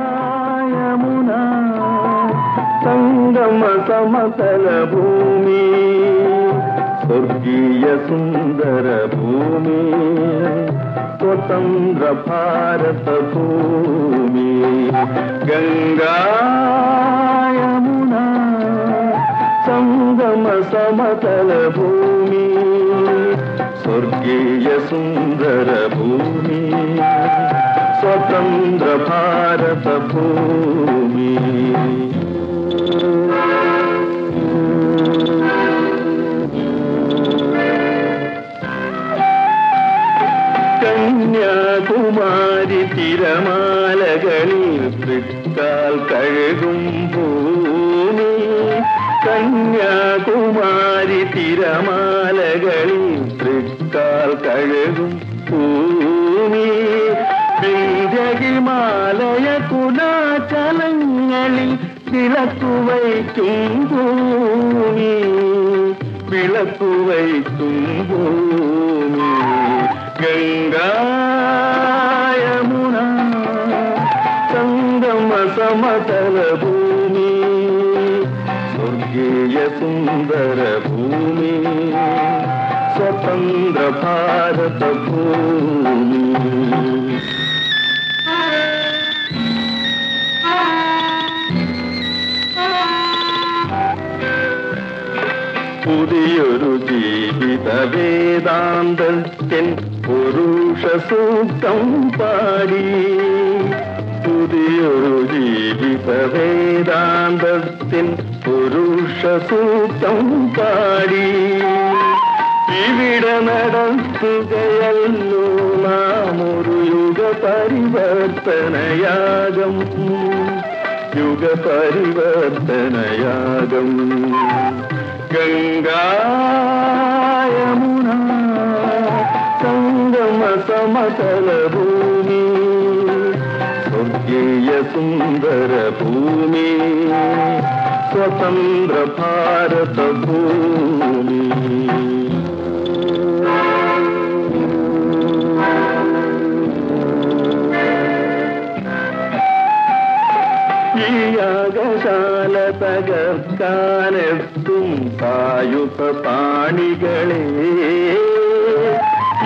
ഗംഗായമുന സംഗമ സമതല ഭൂമി സ്വർഗീയ സുന്ദര ഭൂമി സ്വതന്ത്ര ഭാരത ഭൂമി ഗംഗായമുന സംഗമ സമതല ഭൂമി സ്വർഗീയ സുന്ദര ഭൂമി സ്വതന്ത്ര ഭാരത ഭൂമി കന്യാകുമാരി തിരമാലകളിൽ തൃക്കാൽ കഴുകും ഭൂമി. കന്യാകുമാരി തിരമാലകളിൽ തൃക്കാൽ കഴുകും ഭൂമി. വിന്ധ്യഹിമാലയ കുലാചലങ്ങളിൽ വിളക്കുവയ്ക്കും ഭൂമി. വിളക്കുവയ്ക്കും ഭൂമി. ഗംഗായമുന സംഗമ സമതല ഭൂമി സ്വർഗീയ സുന്ദര ഭൂമി സ്വതന്ത്ര ഭാരത ഭൂമി പുതിയൊരു ജീവിത വേദാന്തത്തിൻ പുരുഷ സൂക്തം പാടി. പുതിയൊരു ജീവിത വേദാന്തത്തിൻ പുരുഷ സൂക്തം പാടി. ഇവിടെ നടത്തുകയല്ലോ നാം ഒരു യുഗ പരിവർത്തനയാകം യുഗ പരിവർത്തനയാകം ഗംഗായമുന സംഗമ സമതല ഭൂമി സ്വർഗീയ സുന്ദര ഭൂമി സ്വതന്ത്ര ഭാരത ഭൂമി യാഗശാല തകർക്കാനെത്തും പായുപ്പ പാണികളെ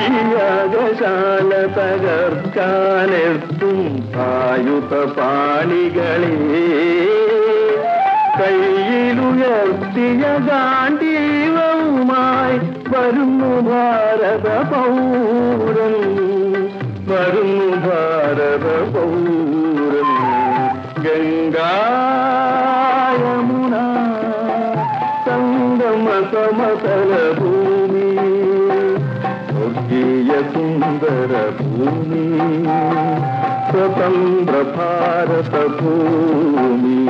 ഈ യാഗശാല തകർക്കാനെത്തും പായുപ്പ പാണികളെ കയ്യിലുയർത്തിയ ഗാന്ധീവവുമായി വരുന്നു ഭാരത പൗരൻ तर भूमिय सुन्दर भूमि स्वतन्त्र भारत भूमि